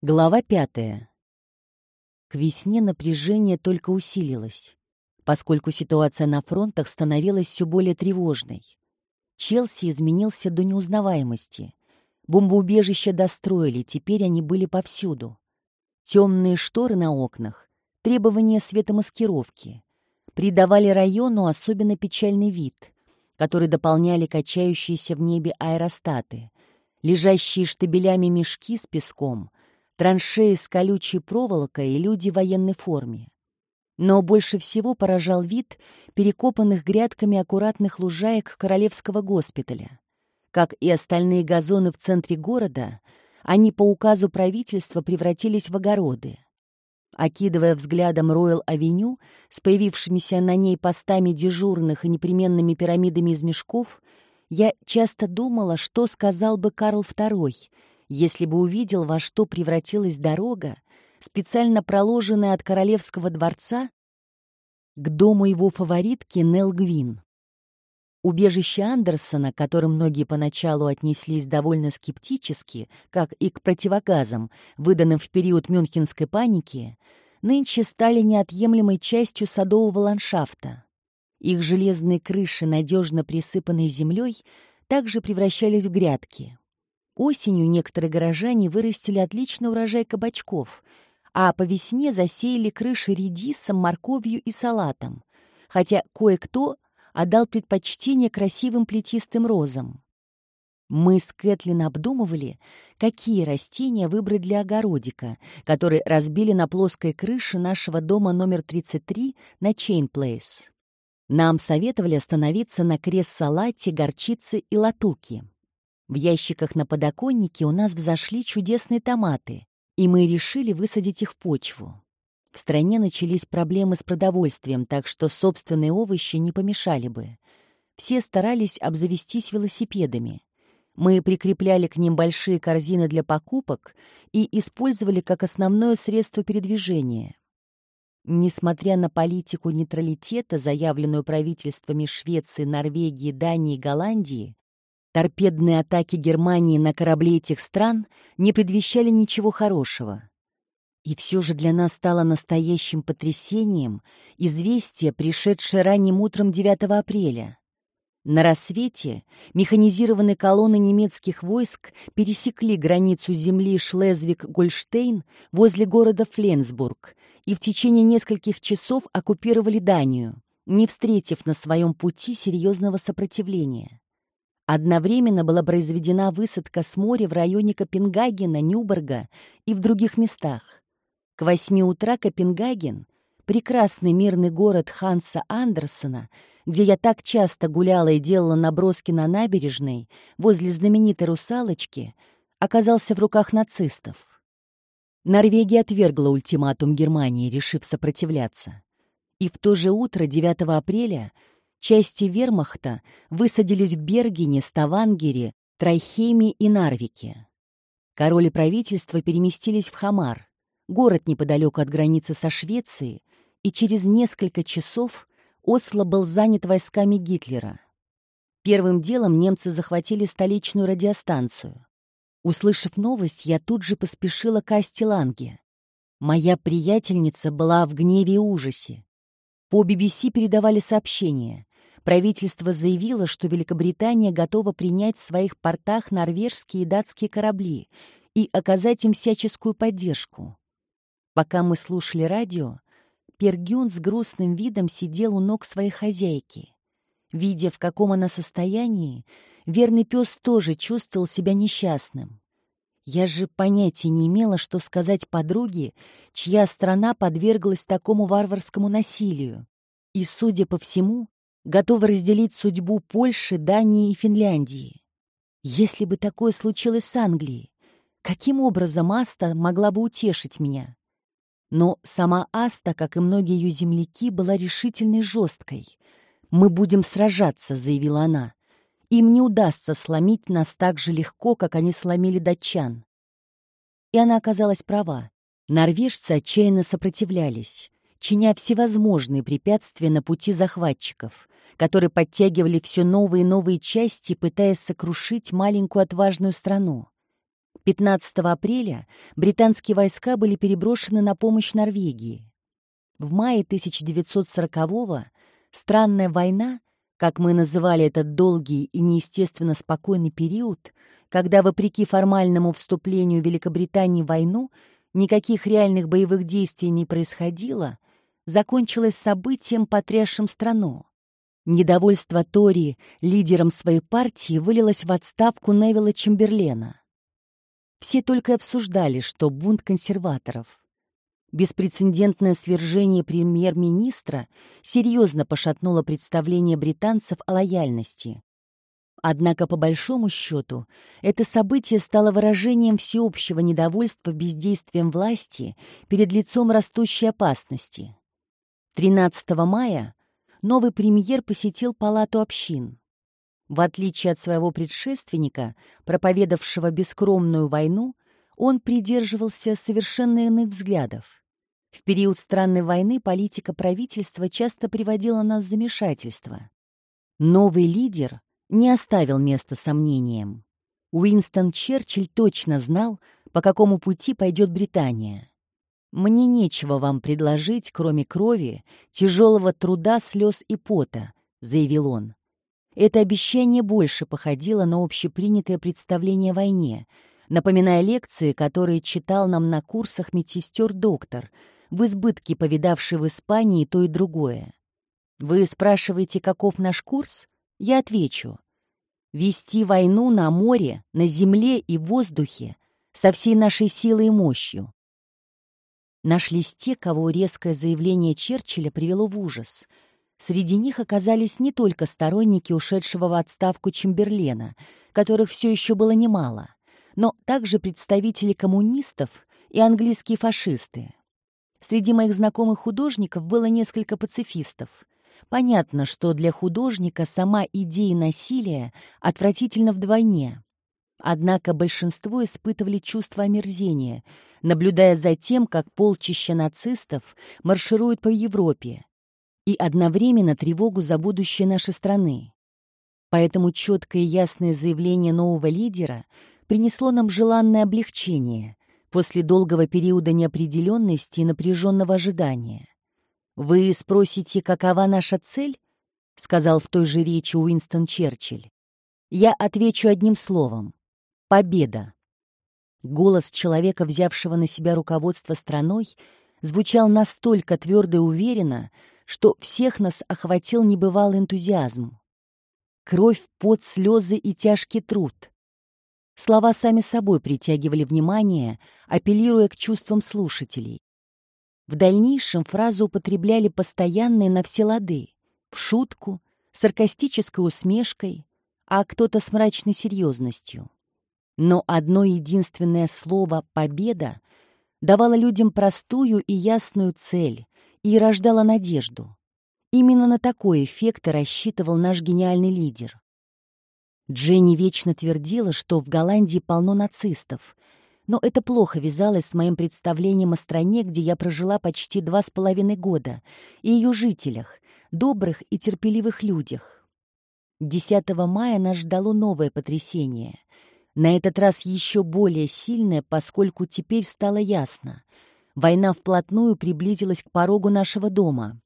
Глава пятая. К весне напряжение только усилилось, поскольку ситуация на фронтах становилась все более тревожной. Челси изменился до неузнаваемости. Бомбоубежища достроили, теперь они были повсюду. Темные шторы на окнах, требования светомаскировки придавали району особенно печальный вид, который дополняли качающиеся в небе аэростаты, лежащие штабелями мешки с песком — траншеи с колючей проволокой и люди в военной форме. Но больше всего поражал вид перекопанных грядками аккуратных лужаек Королевского госпиталя. Как и остальные газоны в центре города, они по указу правительства превратились в огороды. Окидывая взглядом Роyal-авеню с появившимися на ней постами дежурных и непременными пирамидами из мешков, я часто думала, что сказал бы Карл II, если бы увидел, во что превратилась дорога, специально проложенная от Королевского дворца к дому его фаворитки Нел Гвин. Убежище Андерсона, к которым многие поначалу отнеслись довольно скептически, как и к противогазам, выданным в период мюнхенской паники, нынче стали неотъемлемой частью садового ландшафта. Их железные крыши, надежно присыпанные землей, также превращались в грядки. Осенью некоторые горожане вырастили отличный урожай кабачков, а по весне засеяли крыши редисом, морковью и салатом, хотя кое-кто отдал предпочтение красивым плетистым розам. Мы с Кэтлин обдумывали, какие растения выбрать для огородика, который разбили на плоской крыше нашего дома номер 33 на Чейн-Плейс. Нам советовали остановиться на крест-салате, горчице и латуки. В ящиках на подоконнике у нас взошли чудесные томаты, и мы решили высадить их в почву. В стране начались проблемы с продовольствием, так что собственные овощи не помешали бы. Все старались обзавестись велосипедами. Мы прикрепляли к ним большие корзины для покупок и использовали как основное средство передвижения. Несмотря на политику нейтралитета, заявленную правительствами Швеции, Норвегии, Дании и Голландии, Торпедные атаки Германии на корабли этих стран не предвещали ничего хорошего. И все же для нас стало настоящим потрясением известие, пришедшее ранним утром 9 апреля. На рассвете механизированные колонны немецких войск пересекли границу земли Шлезвиг-Гольштейн возле города Фленсбург и в течение нескольких часов оккупировали Данию, не встретив на своем пути серьезного сопротивления. Одновременно была произведена высадка с моря в районе Копенгагена, Нюборга и в других местах. К восьми утра Копенгаген, прекрасный мирный город Ханса Андерсона, где я так часто гуляла и делала наброски на набережной, возле знаменитой русалочки, оказался в руках нацистов. Норвегия отвергла ультиматум Германии, решив сопротивляться. И в то же утро, 9 апреля, Части вермахта высадились в Бергене, Ставангере, Трайхеме и Нарвике. Король и правительство переместились в Хамар, город неподалеку от границы со Швецией, и через несколько часов Осло был занят войсками Гитлера. Первым делом немцы захватили столичную радиостанцию. Услышав новость, я тут же поспешила к Асти Ланге. Моя приятельница была в гневе и ужасе. По BBC передавали сообщение. Правительство заявило, что Великобритания готова принять в своих портах норвежские и датские корабли и оказать им всяческую поддержку. Пока мы слушали радио, Пергюн с грустным видом сидел у ног своей хозяйки. Видя, в каком она состоянии, верный пес тоже чувствовал себя несчастным. Я же понятия не имела, что сказать подруге, чья страна подверглась такому варварскому насилию. И, судя по всему, готова разделить судьбу Польши, Дании и Финляндии. Если бы такое случилось с Англией, каким образом Аста могла бы утешить меня? Но сама Аста, как и многие ее земляки, была решительной жесткой. «Мы будем сражаться», — заявила она. «Им не удастся сломить нас так же легко, как они сломили датчан». И она оказалась права. Норвежцы отчаянно сопротивлялись чиня всевозможные препятствия на пути захватчиков, которые подтягивали все новые и новые части, пытаясь сокрушить маленькую отважную страну. 15 апреля британские войска были переброшены на помощь Норвегии. В мае 1940-го странная война, как мы называли этот долгий и неестественно спокойный период, когда, вопреки формальному вступлению Великобритании в войну, никаких реальных боевых действий не происходило, закончилась событием, потрясшим страну. Недовольство Тори лидером своей партии вылилось в отставку Невилла Чемберлена. Все только обсуждали, что бунт консерваторов. Беспрецедентное свержение премьер-министра серьезно пошатнуло представление британцев о лояльности. Однако, по большому счету, это событие стало выражением всеобщего недовольства бездействием власти перед лицом растущей опасности. 13 мая новый премьер посетил Палату общин. В отличие от своего предшественника, проповедовавшего бескромную войну, он придерживался совершенно иных взглядов. В период странной войны политика правительства часто приводила нас в замешательство. Новый лидер не оставил места сомнениям. Уинстон Черчилль точно знал, по какому пути пойдет Британия. «Мне нечего вам предложить, кроме крови, тяжелого труда, слез и пота», — заявил он. Это обещание больше походило на общепринятое представление о войне, напоминая лекции, которые читал нам на курсах медсестер-доктор, в избытке повидавший в Испании то и другое. Вы спрашиваете, каков наш курс? Я отвечу. Вести войну на море, на земле и в воздухе со всей нашей силой и мощью. Нашлись те, кого резкое заявление Черчилля привело в ужас. Среди них оказались не только сторонники ушедшего в отставку Чемберлена, которых все еще было немало, но также представители коммунистов и английские фашисты. Среди моих знакомых художников было несколько пацифистов. Понятно, что для художника сама идея насилия отвратительна вдвойне. Однако большинство испытывали чувство омерзения, наблюдая за тем, как полчища нацистов маршируют по Европе, и одновременно тревогу за будущее нашей страны. Поэтому четкое и ясное заявление нового лидера принесло нам желанное облегчение после долгого периода неопределенности и напряженного ожидания. «Вы спросите, какова наша цель?» — сказал в той же речи Уинстон Черчилль. «Я отвечу одним словом. Победа!» Голос человека, взявшего на себя руководство страной, звучал настолько твердо и уверенно, что всех нас охватил небывалый энтузиазм. Кровь, пот, слезы и тяжкий труд. Слова сами собой притягивали внимание, апеллируя к чувствам слушателей. В дальнейшем фразу употребляли постоянные на все лады, в шутку, саркастической усмешкой, а кто-то с мрачной серьезностью. Но одно единственное слово «победа» давало людям простую и ясную цель и рождало надежду. Именно на такой эффект и рассчитывал наш гениальный лидер. Дженни вечно твердила, что в Голландии полно нацистов, но это плохо вязалось с моим представлением о стране, где я прожила почти два с половиной года, и ее жителях, добрых и терпеливых людях. 10 мая нас ждало новое потрясение. На этот раз еще более сильное, поскольку теперь стало ясно. Война вплотную приблизилась к порогу нашего дома.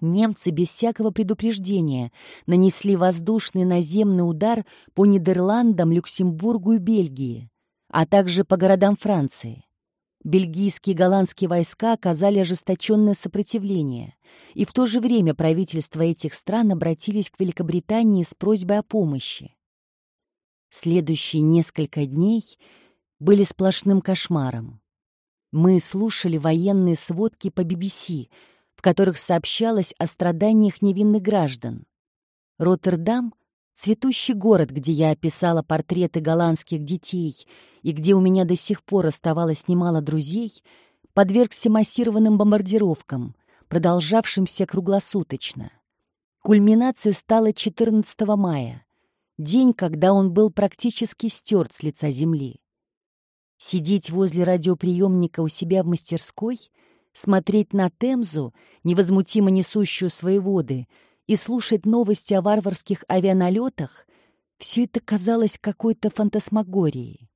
Немцы без всякого предупреждения нанесли воздушный наземный удар по Нидерландам, Люксембургу и Бельгии а также по городам Франции. Бельгийские и голландские войска оказали ожесточенное сопротивление, и в то же время правительства этих стран обратились к Великобритании с просьбой о помощи. Следующие несколько дней были сплошным кошмаром. Мы слушали военные сводки по BBC, в которых сообщалось о страданиях невинных граждан. Роттердам Цветущий город, где я описала портреты голландских детей и где у меня до сих пор оставалось немало друзей, подвергся массированным бомбардировкам, продолжавшимся круглосуточно. Кульминацией стала 14 мая, день, когда он был практически стерт с лица земли. Сидеть возле радиоприемника у себя в мастерской, смотреть на Темзу, невозмутимо несущую свои воды — и слушать новости о варварских авианалетах, все это казалось какой-то фантасмагорией.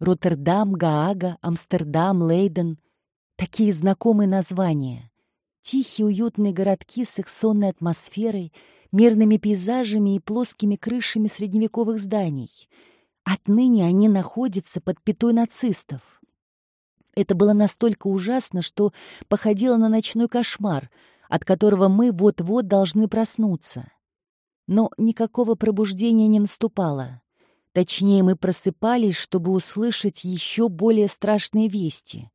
Роттердам, Гаага, Амстердам, Лейден. Такие знакомые названия. Тихие уютные городки с их сонной атмосферой, мирными пейзажами и плоскими крышами средневековых зданий. Отныне они находятся под пятой нацистов. Это было настолько ужасно, что походило на ночной кошмар, от которого мы вот-вот должны проснуться. Но никакого пробуждения не наступало. Точнее, мы просыпались, чтобы услышать еще более страшные вести.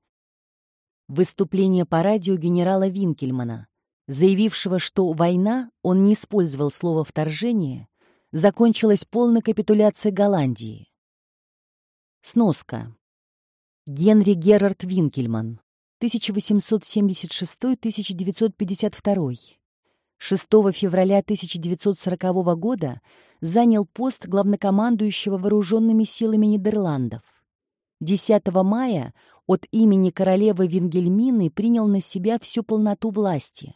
Выступление по радио генерала Винкельмана, заявившего, что война, он не использовал слово «вторжение», закончилась полной капитуляцией Голландии. Сноска. Генри Герард Винкельман, 1876-1952. 6 февраля 1940 года занял пост главнокомандующего вооруженными силами Нидерландов. 10 мая от имени королевы Вингельмины принял на себя всю полноту власти.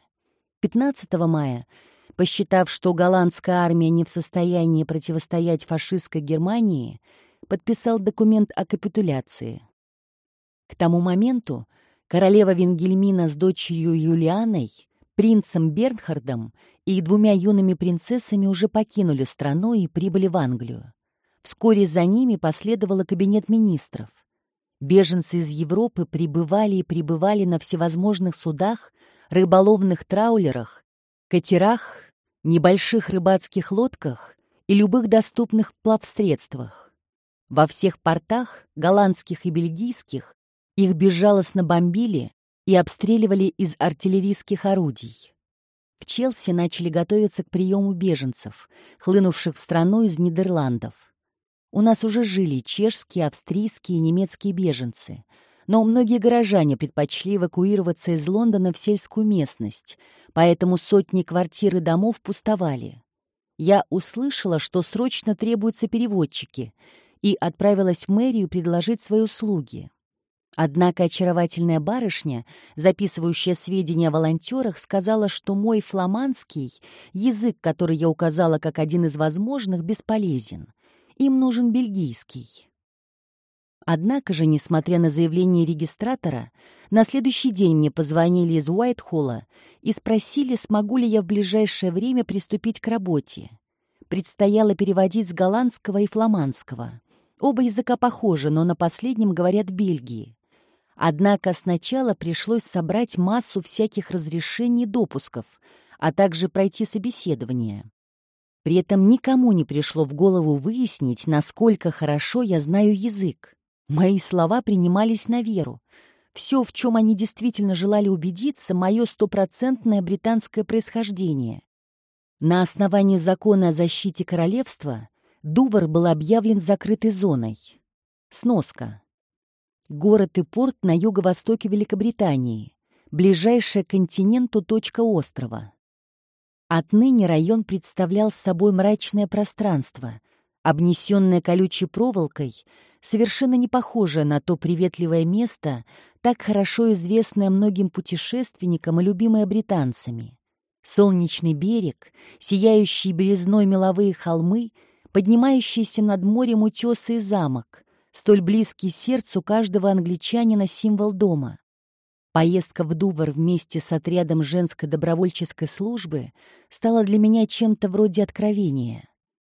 15 мая, посчитав, что голландская армия не в состоянии противостоять фашистской Германии, подписал документ о капитуляции. К тому моменту королева Вингельмина с дочерью Юлианой, принцем Бернхардом и двумя юными принцессами уже покинули страну и прибыли в Англию. Вскоре за ними последовал кабинет министров. Беженцы из Европы прибывали и прибывали на всевозможных судах, рыболовных траулерах, катерах, небольших рыбацких лодках и любых доступных плавсредствах. Во всех портах, голландских и бельгийских, их безжалостно бомбили и обстреливали из артиллерийских орудий. В Челси начали готовиться к приему беженцев, хлынувших в страну из Нидерландов. У нас уже жили чешские, австрийские и немецкие беженцы, но многие горожане предпочли эвакуироваться из Лондона в сельскую местность, поэтому сотни квартир и домов пустовали. Я услышала, что срочно требуются переводчики, и отправилась в мэрию предложить свои услуги. Однако очаровательная барышня, записывающая сведения о волонтерах, сказала, что мой фламандский, язык, который я указала как один из возможных, бесполезен. Им нужен бельгийский. Однако же, несмотря на заявление регистратора, на следующий день мне позвонили из Уайтхолла и спросили, смогу ли я в ближайшее время приступить к работе. Предстояло переводить с голландского и фламандского. Оба языка похожи, но на последнем говорят в Бельгии. Однако сначала пришлось собрать массу всяких разрешений и допусков, а также пройти собеседование. При этом никому не пришло в голову выяснить, насколько хорошо я знаю язык. Мои слова принимались на веру. Все, в чем они действительно желали убедиться, мое стопроцентное британское происхождение. На основании закона о защите королевства Дувр был объявлен закрытой зоной. Сноска. Город и порт на юго-востоке Великобритании, ближайшая к континенту точка острова. Отныне район представлял собой мрачное пространство, обнесенное колючей проволокой, совершенно не похожее на то приветливое место, так хорошо известное многим путешественникам и любимое британцами. Солнечный берег, сияющие белизной меловые холмы, поднимающиеся над морем утесы и замок, столь близкий сердцу каждого англичанина символ дома. Поездка в Дувр вместе с отрядом женской добровольческой службы стала для меня чем-то вроде откровения.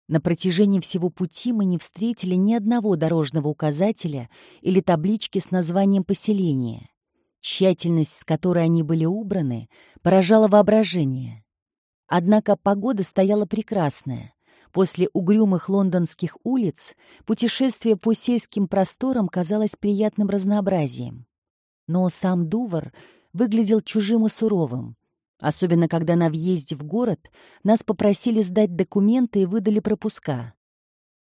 На протяжении всего пути мы не встретили ни одного дорожного указателя или таблички с названием поселения. Тщательность, с которой они были убраны, поражала воображение. Однако погода стояла прекрасная. После угрюмых лондонских улиц путешествие по сельским просторам казалось приятным разнообразием. Но сам Дувар выглядел чужим и суровым, особенно когда на въезде в город нас попросили сдать документы и выдали пропуска.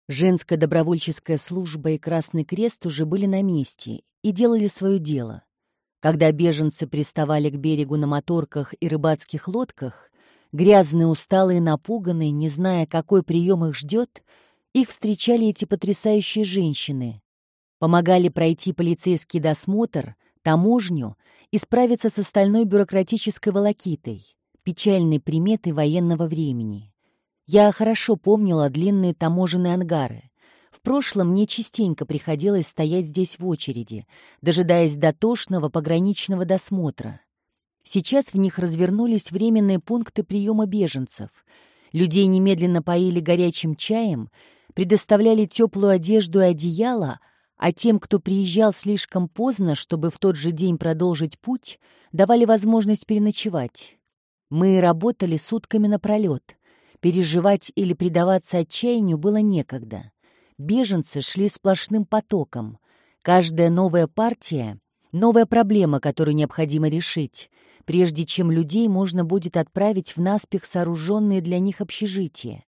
Женская добровольческая служба и Красный Крест уже были на месте и делали свое дело. Когда беженцы приставали к берегу на моторках и рыбацких лодках, Грязные, усталые, напуганные, не зная, какой прием их ждет, их встречали эти потрясающие женщины. Помогали пройти полицейский досмотр, таможню и справиться с остальной бюрократической волокитой, печальной приметой военного времени. Я хорошо помнила длинные таможенные ангары. В прошлом мне частенько приходилось стоять здесь в очереди, дожидаясь дотошного пограничного досмотра. Сейчас в них развернулись временные пункты приема беженцев. Людей немедленно поили горячим чаем, предоставляли теплую одежду и одеяло, а тем, кто приезжал слишком поздно, чтобы в тот же день продолжить путь, давали возможность переночевать. Мы работали сутками напролет. Переживать или предаваться отчаянию было некогда. Беженцы шли сплошным потоком. Каждая новая партия — новая проблема, которую необходимо решить, прежде чем людей можно будет отправить в наспех сооруженные для них общежития.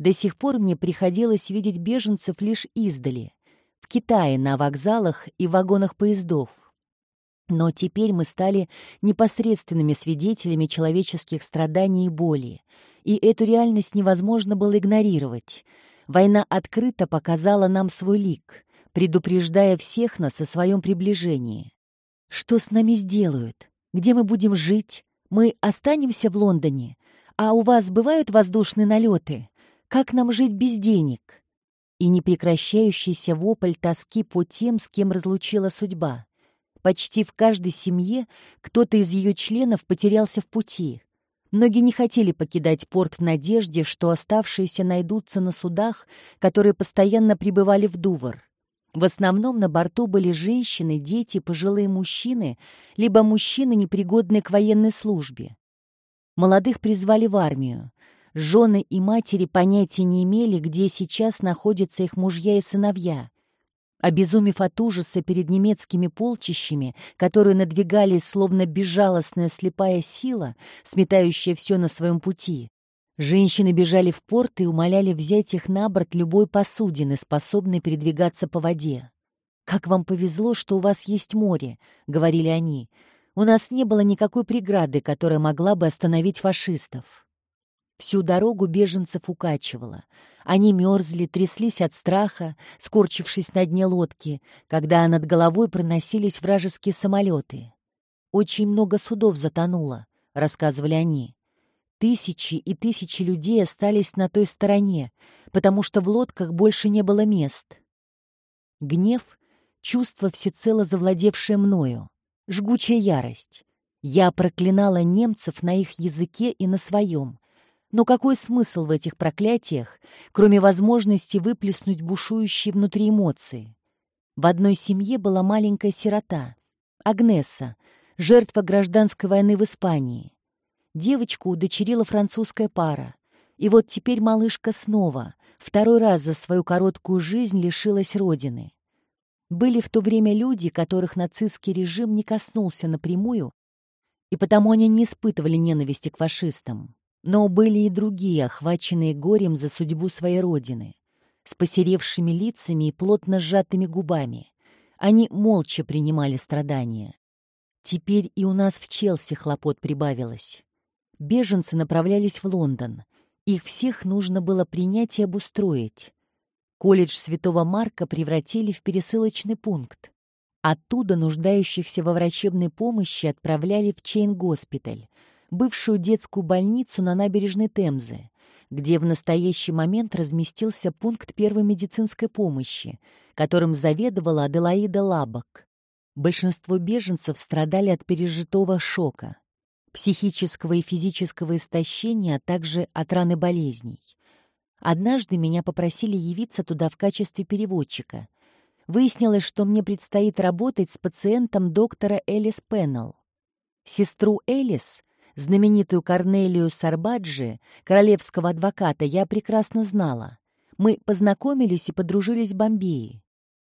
До сих пор мне приходилось видеть беженцев лишь издали, в Китае на вокзалах и вагонах поездов. Но теперь мы стали непосредственными свидетелями человеческих страданий и боли, и эту реальность невозможно было игнорировать. Война открыто показала нам свой лик, предупреждая всех нас о своем приближении. Что с нами сделают? Где мы будем жить? Мы останемся в Лондоне? А у вас бывают воздушные налеты? Как нам жить без денег? И непрекращающийся вопль тоски по тем, с кем разлучила судьба. Почти в каждой семье кто-то из ее членов потерялся в пути. Многие не хотели покидать порт в надежде, что оставшиеся найдутся на судах, которые постоянно прибывали в Дувр. В основном на борту были женщины, дети, пожилые мужчины, либо мужчины, непригодные к военной службе. Молодых призвали в армию. Жены и матери понятия не имели, где сейчас находятся их мужья и сыновья. Обезумев от ужаса перед немецкими полчищами, которые надвигались словно безжалостная слепая сила, сметающая все на своем пути, женщины бежали в порт и умоляли взять их на борт любой посудины, способной передвигаться по воде. «Как вам повезло, что у вас есть море», — говорили они. «У нас не было никакой преграды, которая могла бы остановить фашистов». Всю дорогу беженцев укачивало. Они мерзли, тряслись от страха, скорчившись на дне лодки, когда над головой проносились вражеские самолеты. «Очень много судов затонуло», — рассказывали они. Тысячи и тысячи людей остались на той стороне, потому что в лодках больше не было мест. Гнев — чувство, всецело завладевшее мною, жгучая ярость. Я проклинала немцев на их языке и на своем, но какой смысл в этих проклятиях, кроме возможности выплеснуть бушующие внутри эмоции? В одной семье была маленькая сирота, Агнеса, жертва гражданской войны в Испании. Девочку удочерила французская пара. И вот теперь малышка снова, второй раз за свою короткую жизнь лишилась родины. Были в то время люди, которых нацистский режим не коснулся напрямую, и потому они не испытывали ненависти к фашистам. Но были и другие, охваченные горем за судьбу своей родины, с посеревшими лицами и плотно сжатыми губами. Они молча принимали страдания. Теперь и у нас в Челси хлопот прибавилось. Беженцы направлялись в Лондон. Их всех нужно было принять и обустроить. Колледж Святого Марка превратили в пересылочный пункт. Оттуда нуждающихся во врачебной помощи отправляли в Чейн-госпиталь, бывшую детскую больницу на набережной Темзы, где в настоящий момент разместился пункт первой медицинской помощи, которым заведовала Аделаида Лабок. Большинство беженцев страдали от пережитого шока, психического и физического истощения, а также от раны болезней. Однажды меня попросили явиться туда в качестве переводчика. Выяснилось, что мне предстоит работать с пациентом доктора Элис Пеннелл. Сестру Элис Знаменитую Корнелию Сарбаджи, королевского адвоката, я прекрасно знала. Мы познакомились и подружились в Бомбее.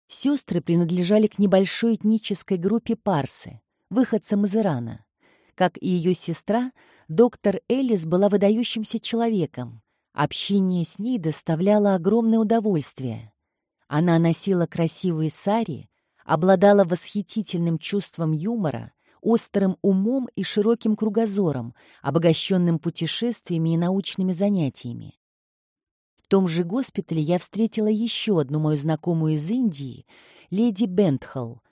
Сестры принадлежали к небольшой этнической группе парсы, выходцам из Ирана. Как и ее сестра, доктор Элис была выдающимся человеком. Общение с ней доставляло огромное удовольствие. Она носила красивые сари, обладала восхитительным чувством юмора острым умом и широким кругозором, обогащенным путешествиями и научными занятиями. В том же госпитале я встретила еще одну мою знакомую из Индии, леди Бентхолл.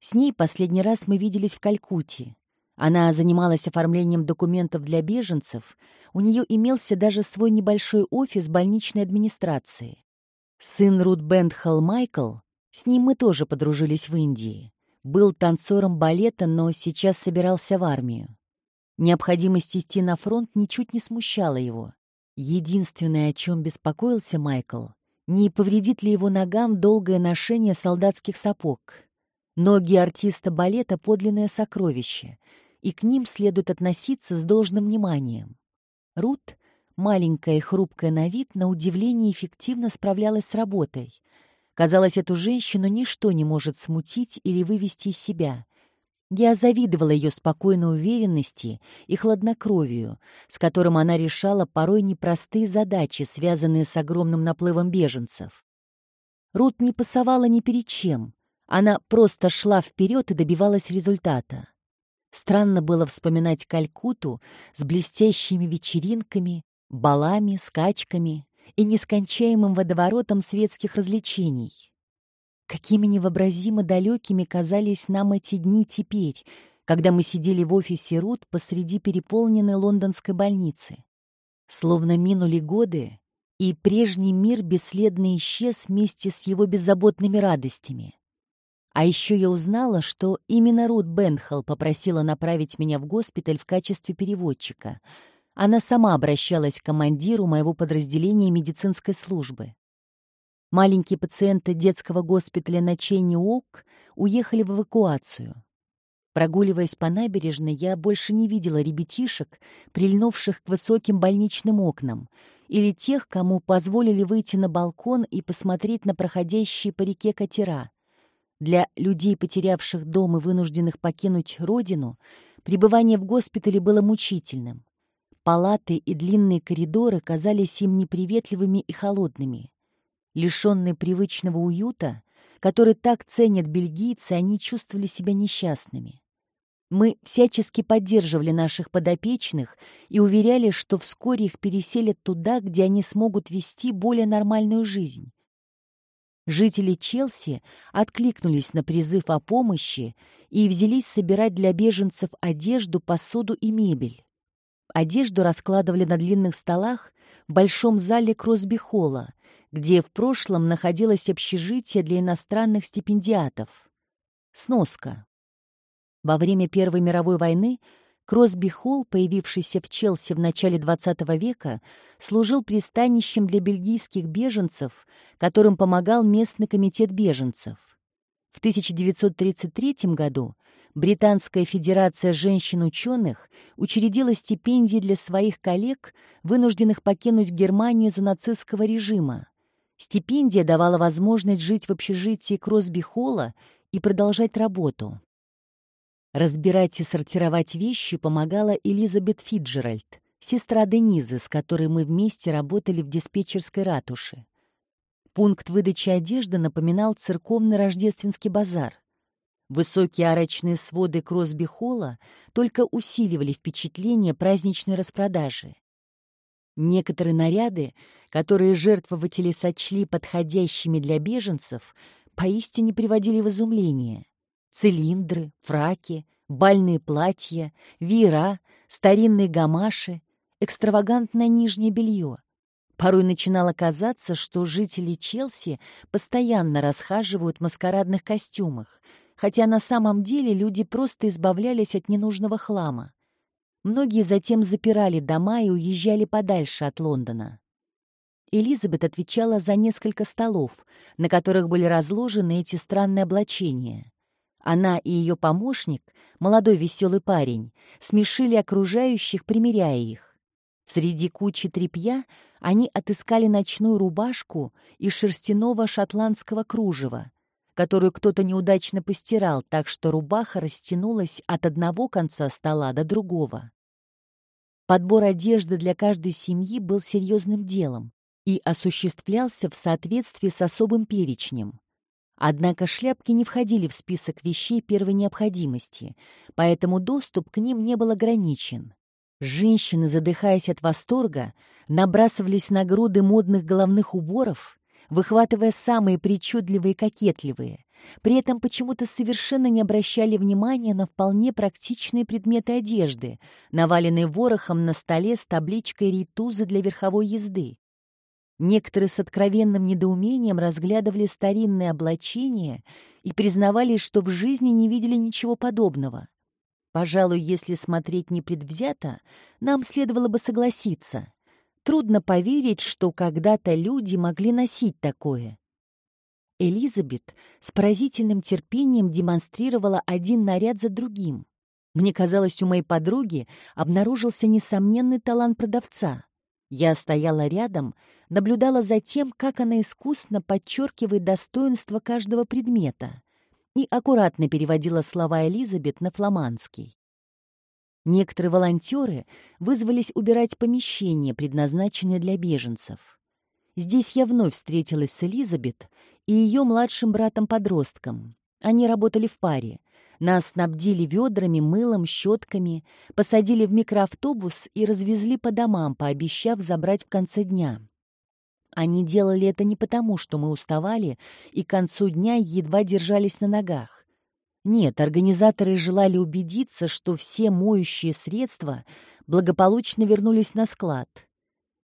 С ней последний раз мы виделись в Калькутте. Она занималась оформлением документов для беженцев, у нее имелся даже свой небольшой офис больничной администрации. Сын Рут Бендхал Майкл, с ним мы тоже подружились в Индии, был танцором балета, но сейчас собирался в армию. Необходимость идти на фронт ничуть не смущала его. Единственное, о чем беспокоился Майкл, не повредит ли его ногам долгое ношение солдатских сапог. Ноги артиста балета — подлинное сокровище, и к ним следует относиться с должным вниманием. Рут, маленькая и хрупкая на вид, на удивление эффективно справлялась с работой. Казалось, эту женщину ничто не может смутить или вывести из себя — я завидовала ее спокойной уверенности и хладнокровию, с которым она решала порой непростые задачи, связанные с огромным наплывом беженцев. Рут не пасовала ни перед чем. Она просто шла вперед и добивалась результата. Странно было вспоминать Калькуту с блестящими вечеринками, балами, скачками и нескончаемым водоворотом светских развлечений. Какими невообразимо далекими казались нам эти дни теперь, когда мы сидели в офисе Рут посреди переполненной лондонской больницы. Словно минули годы, и прежний мир бесследно исчез вместе с его беззаботными радостями. А еще я узнала, что именно Рут Бенхал попросила направить меня в госпиталь в качестве переводчика. Она сама обращалась к командиру моего подразделения медицинской службы. Маленькие пациенты детского госпиталя на Чейни-Ок уехали в эвакуацию. Прогуливаясь по набережной, я больше не видела ребятишек, прильнувших к высоким больничным окнам, или тех, кому позволили выйти на балкон и посмотреть на проходящие по реке катера. Для людей, потерявших дом и вынужденных покинуть родину, пребывание в госпитале было мучительным. Палаты и длинные коридоры казались им неприветливыми и холодными. Лишенные привычного уюта, который так ценят бельгийцы, они чувствовали себя несчастными. Мы всячески поддерживали наших подопечных и уверяли, что вскоре их переселят туда, где они смогут вести более нормальную жизнь. Жители Челси откликнулись на призыв о помощи и взялись собирать для беженцев одежду, посуду и мебель. Одежду раскладывали на длинных столах в большом зале Кросби-холла, где в прошлом находилось общежитие для иностранных стипендиатов. Сноска. Во время Первой мировой войны Кросби Холл, появившийся в Челси в начале XX века, служил пристанищем для бельгийских беженцев, которым помогал местный комитет беженцев. В 1933 году Британская федерация женщин-ученых учредила стипендии для своих коллег, вынужденных покинуть Германию за нацистского режима. Стипендия давала возможность жить в общежитии Кросби-Холла и продолжать работу. Разбирать и сортировать вещи помогала Элизабет Фиджеральд, сестра Денизы, с которой мы вместе работали в диспетчерской ратуше. Пункт выдачи одежды напоминал церковный рождественский базар. Высокие арочные своды Кросби-Холла только усиливали впечатление праздничной распродажи. Некоторые наряды, которые жертвователи сочли подходящими для беженцев, поистине приводили в изумление. Цилиндры, фраки, бальные платья, веера, старинные гамаши, экстравагантное нижнее белье. Порой начинало казаться, что жители Челси постоянно расхаживают в маскарадных костюмах, хотя на самом деле люди просто избавлялись от ненужного хлама. Многие затем запирали дома и уезжали подальше от Лондона. Элизабет отвечала за несколько столов, на которых были разложены эти странные облачения. Она и ее помощник, молодой веселый парень, смешили окружающих, примеряя их. Среди кучи тряпья они отыскали ночную рубашку из шерстяного шотландского кружева, которую кто-то неудачно постирал, так что рубаха растянулась от одного конца стола до другого. Подбор одежды для каждой семьи был серьезным делом и осуществлялся в соответствии с особым перечнем. Однако шляпки не входили в список вещей первой необходимости, поэтому доступ к ним не был ограничен. Женщины, задыхаясь от восторга, набрасывались на груды модных головных уборов, выхватывая самые причудливые и кокетливые, при этом почему-то совершенно не обращали внимания на вполне практичные предметы одежды, наваленные ворохом на столе с табличкой «Ритузы для верховой езды». Некоторые с откровенным недоумением разглядывали старинные облачения и признавались, что в жизни не видели ничего подобного. Пожалуй, если смотреть непредвзято, нам следовало бы согласиться. Трудно поверить, что когда-то люди могли носить такое. Элизабет с поразительным терпением демонстрировала один наряд за другим. Мне казалось, у моей подруги обнаружился несомненный талант продавца. Я стояла рядом, наблюдала за тем, как она искусно подчеркивает достоинство каждого предмета и аккуратно переводила слова Элизабет на фламандский. Некоторые волонтеры вызвались убирать помещение, предназначенное для беженцев. Здесь я вновь встретилась с Элизабет и ее младшим братом-подростком. Они работали в паре. Нас снабдили ведрами, мылом, щетками, посадили в микроавтобус и развезли по домам, пообещав забрать в конце дня. Они делали это не потому, что мы уставали и к концу дня едва держались на ногах. Нет, организаторы желали убедиться, что все моющие средства благополучно вернулись на склад.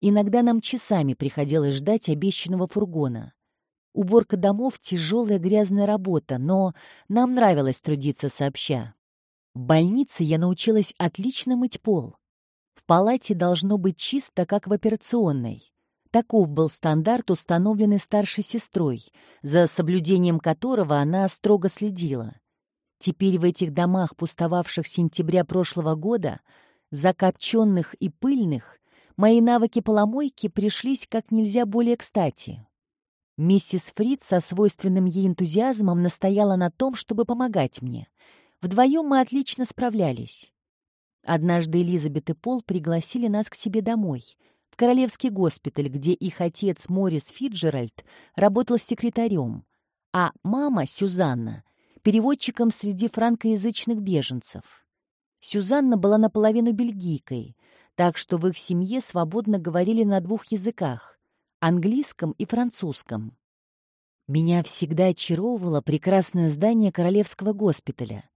Иногда нам часами приходилось ждать обещанного фургона. Уборка домов — тяжелая грязная работа, но нам нравилось трудиться сообща. В больнице я научилась отлично мыть пол. В палате должно быть чисто, как в операционной. Таков был стандарт, установленный старшей сестрой, за соблюдением которого она строго следила. Теперь в этих домах, пустовавших сентября прошлого года, закопченных и пыльных, мои навыки поломойки пришлись как нельзя более кстати. Миссис Фрид со свойственным ей энтузиазмом настояла на том, чтобы помогать мне. Вдвоем мы отлично справлялись. Однажды Элизабет и Пол пригласили нас к себе домой, в Королевский госпиталь, где их отец Морис Фиджеральд работал секретарем, а мама, Сюзанна, переводчиком среди франкоязычных беженцев. Сюзанна была наполовину бельгийкой, так что в их семье свободно говорили на двух языках английском и французском. Меня всегда очаровывало прекрасное здание Королевского госпиталя.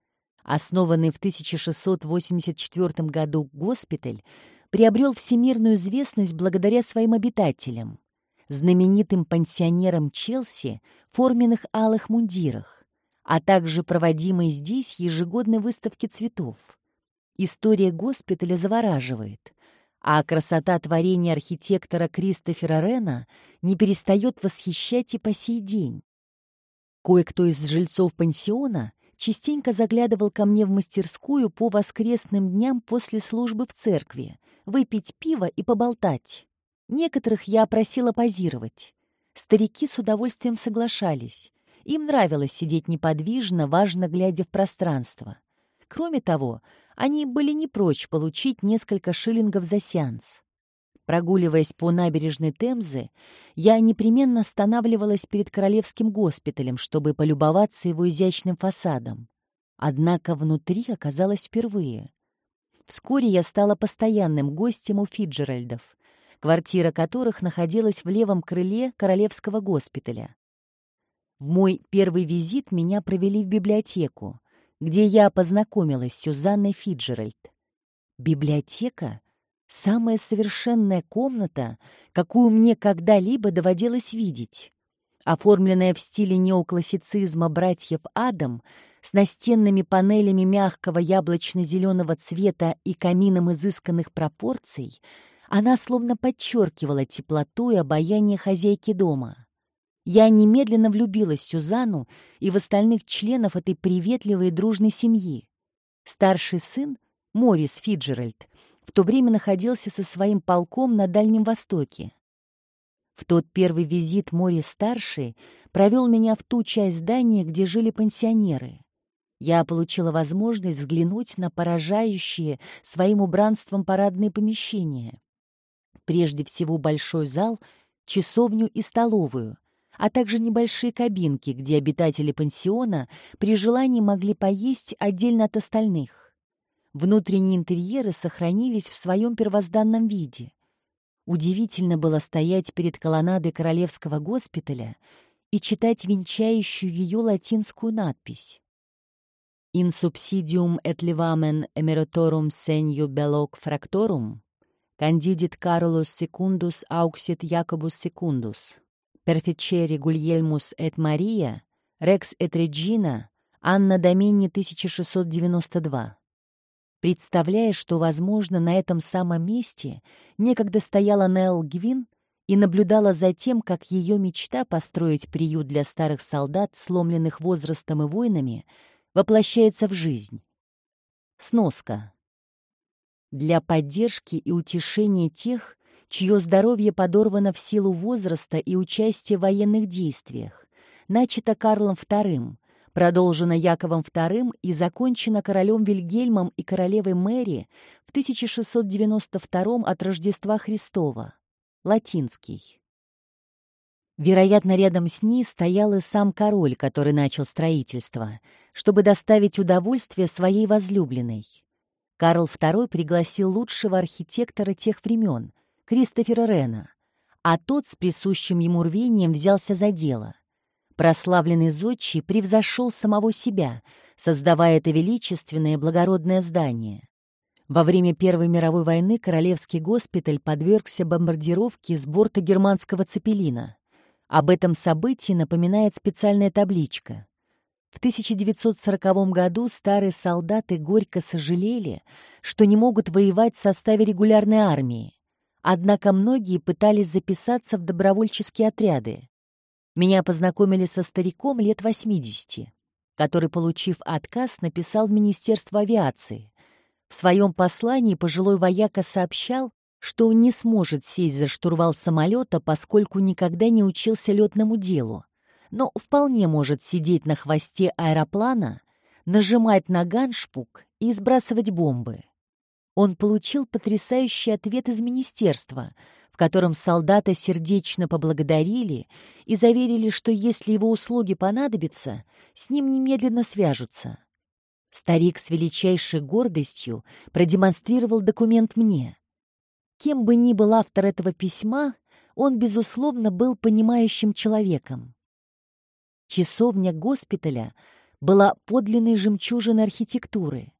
Основанный в 1684 году госпиталь приобрел всемирную известность благодаря своим обитателям, знаменитым пансионерам Челси в форменных алых мундирах, а также проводимой здесь ежегодной выставки цветов. История госпиталя завораживает а красота творения архитектора Кристофера Рена не перестает восхищать и по сей день. Кое-кто из жильцов пансиона частенько заглядывал ко мне в мастерскую по воскресным дням после службы в церкви, выпить пиво и поболтать. Некоторых я просила позировать. Старики с удовольствием соглашались. Им нравилось сидеть неподвижно, важно глядя в пространство. Кроме того, они были не прочь получить несколько шиллингов за сеанс. Прогуливаясь по набережной Темзы, я непременно останавливалась перед Королевским госпиталем, чтобы полюбоваться его изящным фасадом. Однако внутри оказалось впервые. Вскоре я стала постоянным гостем у Фиджеральдов, квартира которых находилась в левом крыле Королевского госпиталя. В мой первый визит меня провели в библиотеку, где я познакомилась с Сюзанной Фиджеральд. Библиотека — самая совершенная комната, какую мне когда-либо доводилось видеть. Оформленная в стиле неоклассицизма братьев Адам, с настенными панелями мягкого яблочно-зеленого цвета и камином изысканных пропорций, она словно подчеркивала теплоту и обаяние хозяйки дома. Я немедленно влюбилась в Сюзанну и в остальных членов этой приветливой и дружной семьи. Старший сын, Морис Фиджеральд, в то время находился со своим полком на Дальнем Востоке. В тот первый визит Морис-старший провел меня в ту часть здания, где жили пенсионеры. Я получила возможность взглянуть на поражающие своим убранством парадные помещения. Прежде всего большой зал, часовню и столовую, а также небольшие кабинки, где обитатели пансиона при желании могли поесть отдельно от остальных. Внутренние интерьеры сохранились в своем первозданном виде. Удивительно было стоять перед колоннадой Королевского госпиталя и читать венчающую ее латинскую надпись. «In subsidium et levamen emeritorum senio belloc fractorum» Candidit Carolus secundus auxit Jacobus secundus, Perficeri Гульельмус et Maria, Rex et Regina, Анна Домини 1692. Представляя, что, возможно, на этом самом месте некогда стояла Нелл Гвин и наблюдала за тем, как ее мечта построить приют для старых солдат, сломленных возрастом и войнами, воплощается в жизнь. Сноска. Для поддержки и утешения тех, чье здоровье подорвано в силу возраста и участия в военных действиях, начато Карлом II, продолжено Яковом II и закончено королем Вильгельмом и королевой Мэри в 1692 от Рождества Христова. Латинский. Вероятно, рядом с ней стоял и сам король, который начал строительство, чтобы доставить удовольствие своей возлюбленной. Карл II пригласил лучшего архитектора тех времен, Кристофера Рена, а тот с присущим ему рвением взялся за дело. Прославленный зодчий превзошел самого себя, создавая это величественное благородное здание. Во время Первой мировой войны Королевский госпиталь подвергся бомбардировке с борта германского цепелина. Об этом событии напоминает специальная табличка. В 1940 году старые солдаты горько сожалели, что не могут воевать в составе регулярной армии. Однако многие пытались записаться в добровольческие отряды. Меня познакомили со стариком лет 80, который, получив отказ, написал в Министерство авиации. В своем послании пожилой вояка сообщал, что он не сможет сесть за штурвал самолета, поскольку никогда не учился летному делу, но вполне может сидеть на хвосте аэроплана, нажимать на ганшпук и сбрасывать бомбы. Он получил потрясающий ответ из министерства — в котором солдаты сердечно поблагодарили и заверили, что если его услуги понадобятся, с ним немедленно свяжутся. Старик с величайшей гордостью продемонстрировал документ мне. Кем бы ни был автор этого письма, он, безусловно, был понимающим человеком. Часовня госпиталя была подлинной жемчужиной архитектуры.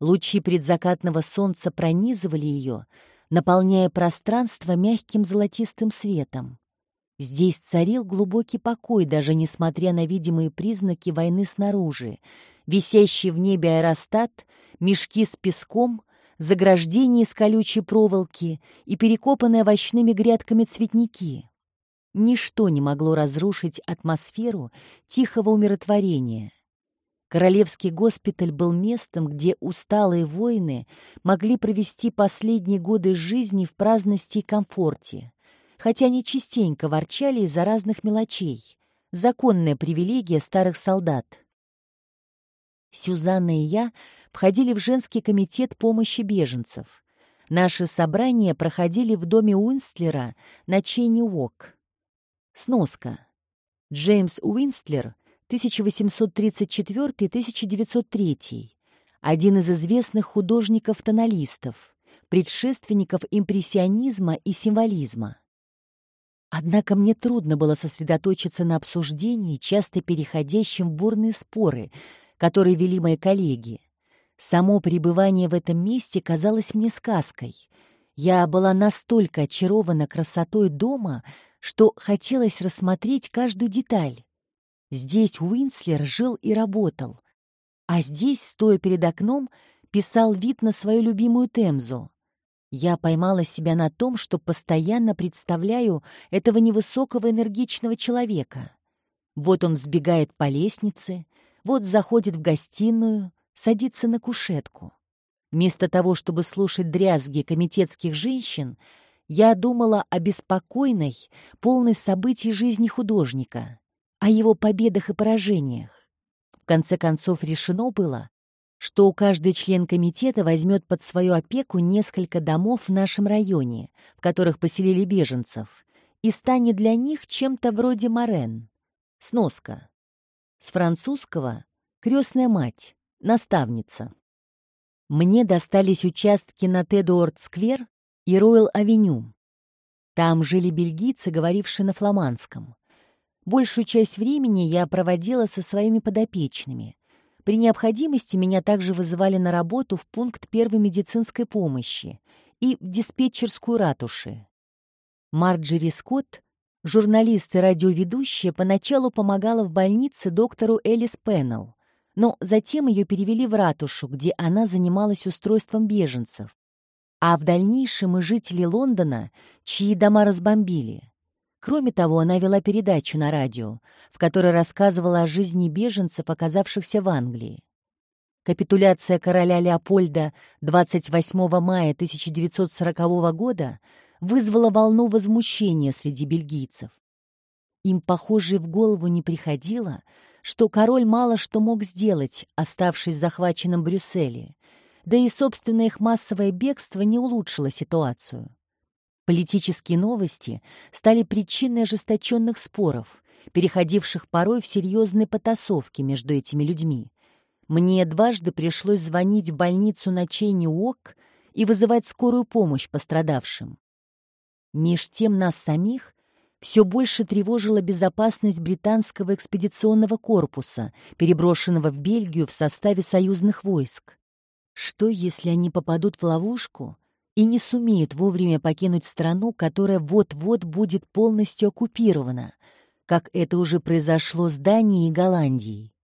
Лучи предзакатного солнца пронизывали ее, наполняя пространство мягким золотистым светом. Здесь царил глубокий покой, даже несмотря на видимые признаки войны снаружи, висящий в небе аэростат, мешки с песком, заграждения из колючей проволоки и перекопанные овощными грядками цветники. Ничто не могло разрушить атмосферу тихого умиротворения. Королевский госпиталь был местом, где усталые воины могли провести последние годы жизни в праздности и комфорте, хотя они частенько ворчали из-за разных мелочей. Законная привилегия старых солдат. Сюзанна и я входили в женский комитет помощи беженцев. Наши собрания проходили в доме Уистлера на Чейни Уок. Сноска. Джеймс Уистлер 1834-1903, один из известных художников-тоналистов, предшественников импрессионизма и символизма. Однако мне трудно было сосредоточиться на обсуждении, часто переходящем в бурные споры, которые вели мои коллеги. Само пребывание в этом месте казалось мне сказкой. Я была настолько очарована красотой дома, что хотелось рассмотреть каждую деталь. Здесь Уинслер жил и работал, а здесь, стоя перед окном, писал вид на свою любимую Темзу. Я поймала себя на том, что постоянно представляю этого невысокого энергичного человека. Вот он сбегает по лестнице, вот заходит в гостиную, садится на кушетку. Вместо того, чтобы слушать дрязги комитетских женщин, я думала о беспокойной, полной событий жизни художника о его победах и поражениях. В конце концов решено было, что каждый член комитета возьмет под свою опеку несколько домов в нашем районе, в которых поселили беженцев, и станет для них чем-то вроде Морен. Сноска. С французского «крестная мать», «наставница». Мне достались участки на Тедуорд-сквер и Ройл-авеню. Там жили бельгийцы, говорившие на фламандском. Большую часть времени я проводила со своими подопечными. При необходимости меня также вызывали на работу в пункт первой медицинской помощи и в диспетчерскую ратуши. Марджери Скотт, журналист и радиоведущая, поначалу помогала в больнице доктору Элис Пеннелл, но затем ее перевели в ратушу, где она занималась устройством беженцев. А в дальнейшем и жители Лондона, чьи дома разбомбили. Кроме того, она вела передачу на радио, в которой рассказывала о жизни беженцев, оказавшихся в Англии. Капитуляция короля Леопольда 28 мая 1940 года вызвала волну возмущения среди бельгийцев. Им, похоже, в голову не приходило, что король мало что мог сделать, оставшись захваченным в Брюсселе, да и собственное их массовое бегство не улучшило ситуацию. Политические новости стали причиной ожесточенных споров, переходивших порой в серьезные потасовки между этими людьми. Мне дважды пришлось звонить в больницу на Чейни Уок и вызывать скорую помощь пострадавшим. Меж тем нас самих все больше тревожила безопасность британского экспедиционного корпуса, переброшенного в Бельгию в составе союзных войск. Что, если они попадут в ловушку и не сумеют вовремя покинуть страну, которая вот-вот будет полностью оккупирована, как это уже произошло с Данией и Голландией?